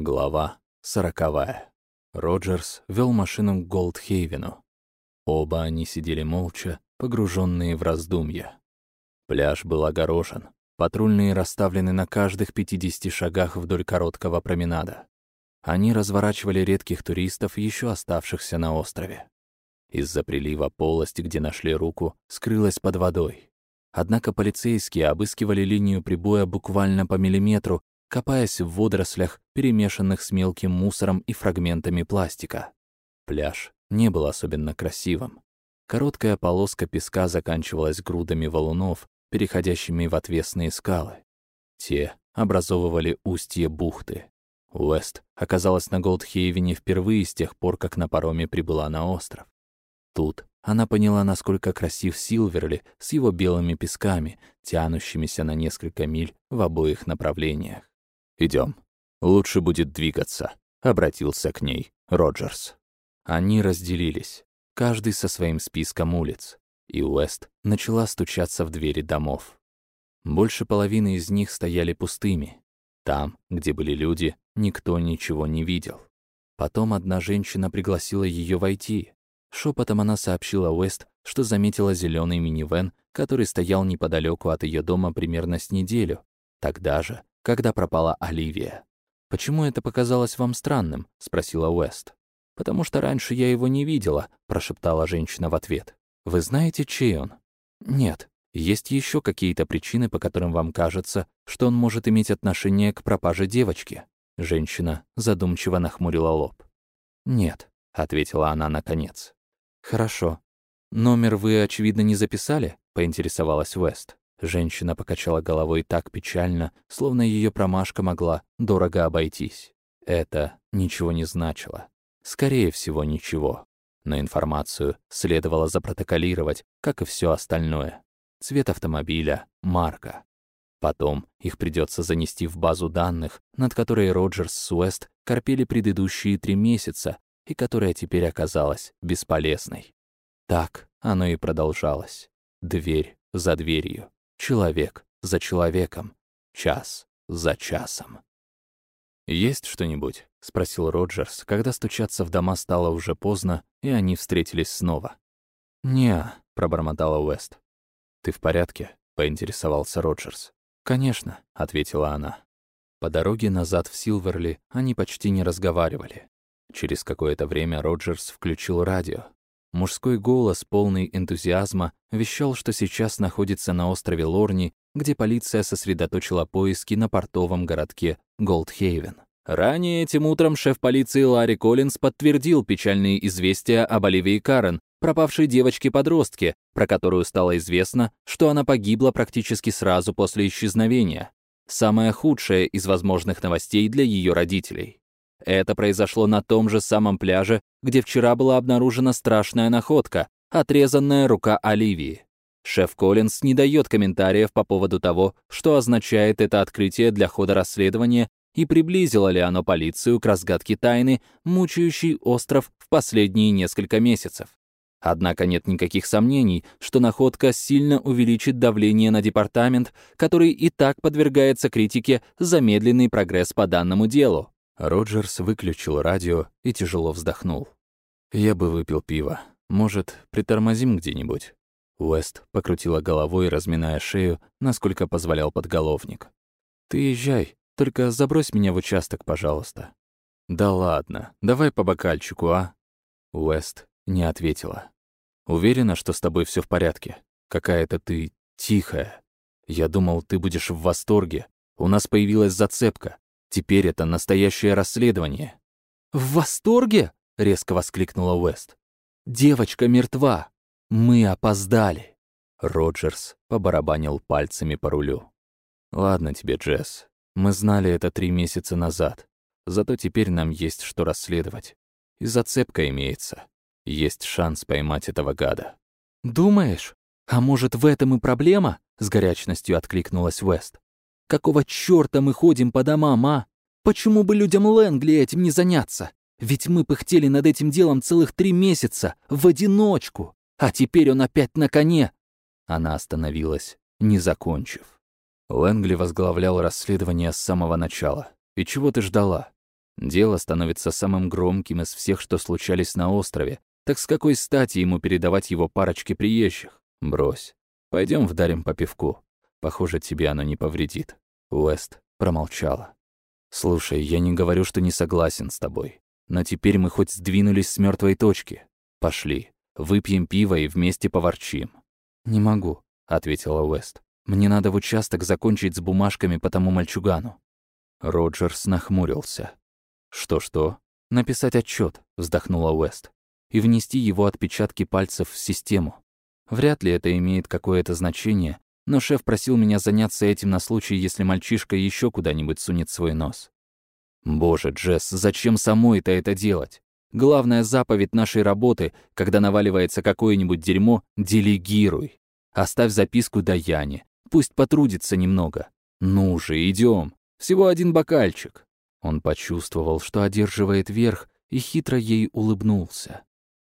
Глава сороковая. Роджерс вел машину к Голдхейвену. Оба они сидели молча, погруженные в раздумья. Пляж был огорожен. Патрульные расставлены на каждых 50 шагах вдоль короткого променада. Они разворачивали редких туристов, еще оставшихся на острове. Из-за прилива полость, где нашли руку, скрылась под водой. Однако полицейские обыскивали линию прибоя буквально по миллиметру, копаясь в водорослях, перемешанных с мелким мусором и фрагментами пластика. Пляж не был особенно красивым. Короткая полоска песка заканчивалась грудами валунов, переходящими в отвесные скалы. Те образовывали устье бухты. Уэст оказалась на Голдхейвене впервые с тех пор, как на пароме прибыла на остров. Тут она поняла, насколько красив Силверли с его белыми песками, тянущимися на несколько миль в обоих направлениях. Идем. Лучше будет двигаться», — обратился к ней Роджерс. Они разделились, каждый со своим списком улиц, и Уэст начала стучаться в двери домов. Больше половины из них стояли пустыми. Там, где были люди, никто ничего не видел. Потом одна женщина пригласила ее войти. Шепотом она сообщила Уэст, что заметила зеленый минивэн, который стоял неподалеку от ее дома примерно с неделю. Тогда же когда пропала Оливия. «Почему это показалось вам странным?» — спросила Уэст. «Потому что раньше я его не видела», — прошептала женщина в ответ. «Вы знаете, чей он?» «Нет. Есть еще какие-то причины, по которым вам кажется, что он может иметь отношение к пропаже девочки?» Женщина задумчиво нахмурила лоб. «Нет», — ответила она наконец. «Хорошо. Номер вы, очевидно, не записали?» — поинтересовалась Уэст. Женщина покачала головой так печально, словно ее промашка могла дорого обойтись. Это ничего не значило. Скорее всего, ничего. Но информацию следовало запротоколировать, как и все остальное. Цвет автомобиля, марка. Потом их придется занести в базу данных, над которой Роджерс с корпели предыдущие три месяца и которая теперь оказалась бесполезной. Так оно и продолжалось. Дверь за дверью. Человек за человеком, час за часом. «Есть что-нибудь?» — спросил Роджерс, когда стучаться в дома стало уже поздно, и они встретились снова. «Не», — пробормотала Уэст. «Ты в порядке?» — поинтересовался Роджерс. «Конечно», — ответила она. По дороге назад в Силверли они почти не разговаривали. Через какое-то время Роджерс включил радио. Мужской голос, полный энтузиазма, вещал, что сейчас находится на острове Лорни, где полиция сосредоточила поиски на портовом городке Голдхейвен. Ранее этим утром шеф полиции Ларри Коллинз подтвердил печальные известия об Оливии Карен, пропавшей девочке-подростке, про которую стало известно, что она погибла практически сразу после исчезновения. Самое худшее из возможных новостей для ее родителей. Это произошло на том же самом пляже, где вчера была обнаружена страшная находка — отрезанная рука Оливии. Шеф Коллинз не дает комментариев по поводу того, что означает это открытие для хода расследования и приблизило ли оно полицию к разгадке тайны, мучающей остров в последние несколько месяцев. Однако нет никаких сомнений, что находка сильно увеличит давление на департамент, который и так подвергается критике за медленный прогресс по данному делу. Роджерс выключил радио и тяжело вздохнул. «Я бы выпил пиво. Может, притормозим где-нибудь?» Уэст покрутила головой, разминая шею, насколько позволял подголовник. «Ты езжай, только забрось меня в участок, пожалуйста». «Да ладно, давай по бокальчику, а?» Уэст не ответила. «Уверена, что с тобой все в порядке? Какая-то ты тихая. Я думал, ты будешь в восторге. У нас появилась зацепка. Теперь это настоящее расследование». «В восторге?» — резко воскликнула Уэст. «Девочка мертва. Мы опоздали». Роджерс побарабанил пальцами по рулю. «Ладно тебе, Джесс. Мы знали это три месяца назад. Зато теперь нам есть что расследовать. И зацепка имеется. Есть шанс поймать этого гада». «Думаешь? А может, в этом и проблема?» — с горячностью откликнулась Уэст. Какого чёрта мы ходим по домам, а? Почему бы людям Лэнгли этим не заняться? Ведь мы пыхтели над этим делом целых три месяца, в одиночку. А теперь он опять на коне. Она остановилась, не закончив. Лэнгли возглавлял расследование с самого начала. И чего ты ждала? Дело становится самым громким из всех, что случались на острове. Так с какой стати ему передавать его парочке приезжих? Брось. Пойдем вдарим по пивку. Похоже, тебе оно не повредит. Уэст промолчала. «Слушай, я не говорю, что не согласен с тобой. Но теперь мы хоть сдвинулись с мертвой точки. Пошли, выпьем пиво и вместе поворчим». «Не могу», — ответила Уэст. «Мне надо в участок закончить с бумажками по тому мальчугану». Роджерс нахмурился. «Что-что?» «Написать отчет, вздохнула Уэст. «И внести его отпечатки пальцев в систему. Вряд ли это имеет какое-то значение, но шеф просил меня заняться этим на случай, если мальчишка еще куда-нибудь сунет свой нос. Боже, Джесс, зачем самой-то это делать? Главная заповедь нашей работы, когда наваливается какое-нибудь дерьмо, делегируй. Оставь записку Даяне. Пусть потрудится немного. Ну же, идем. Всего один бокальчик. Он почувствовал, что одерживает верх, и хитро ей улыбнулся.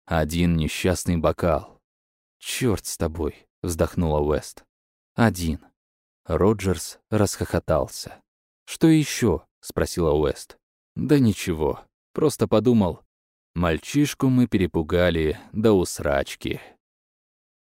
Один несчастный бокал. Черт с тобой, вздохнула Уэст. Один. Роджерс расхохотался. Что еще? спросила Уэст. Да ничего. Просто подумал, мальчишку мы перепугали до усрачки.